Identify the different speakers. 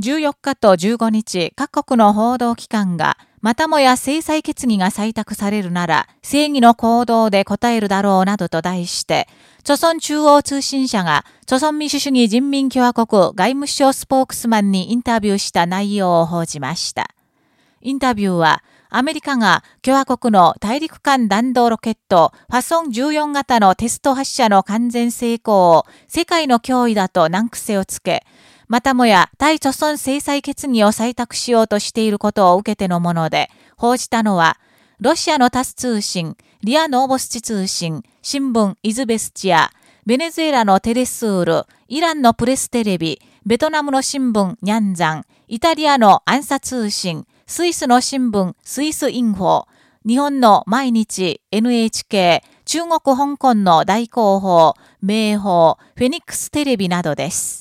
Speaker 1: 14日と15日、各国の報道機関が、またもや制裁決議が採択されるなら、正義の行動で答えるだろうなどと題して、朝鮮中央通信社が、朝鮮民主主義人民共和国外務省スポークスマンにインタビューした内容を報じました。インタビューは、アメリカが共和国の大陸間弾道ロケットファソン14型のテスト発射の完全成功を世界の脅威だと難癖をつけ、またもや対著村制裁決議を採択しようとしていることを受けてのもので、報じたのは、ロシアのタス通信、リア・ノーボスチ通信、新聞イズベスチア、ベネズエラのテレスール、イランのプレステレビ、ベトナムの新聞ニャンザン、イタリアのアンサ通信、スイスの新聞スイスインフォ、日本の毎日 NHK、中国香港の大広報、名報、フェニックステレビなどです。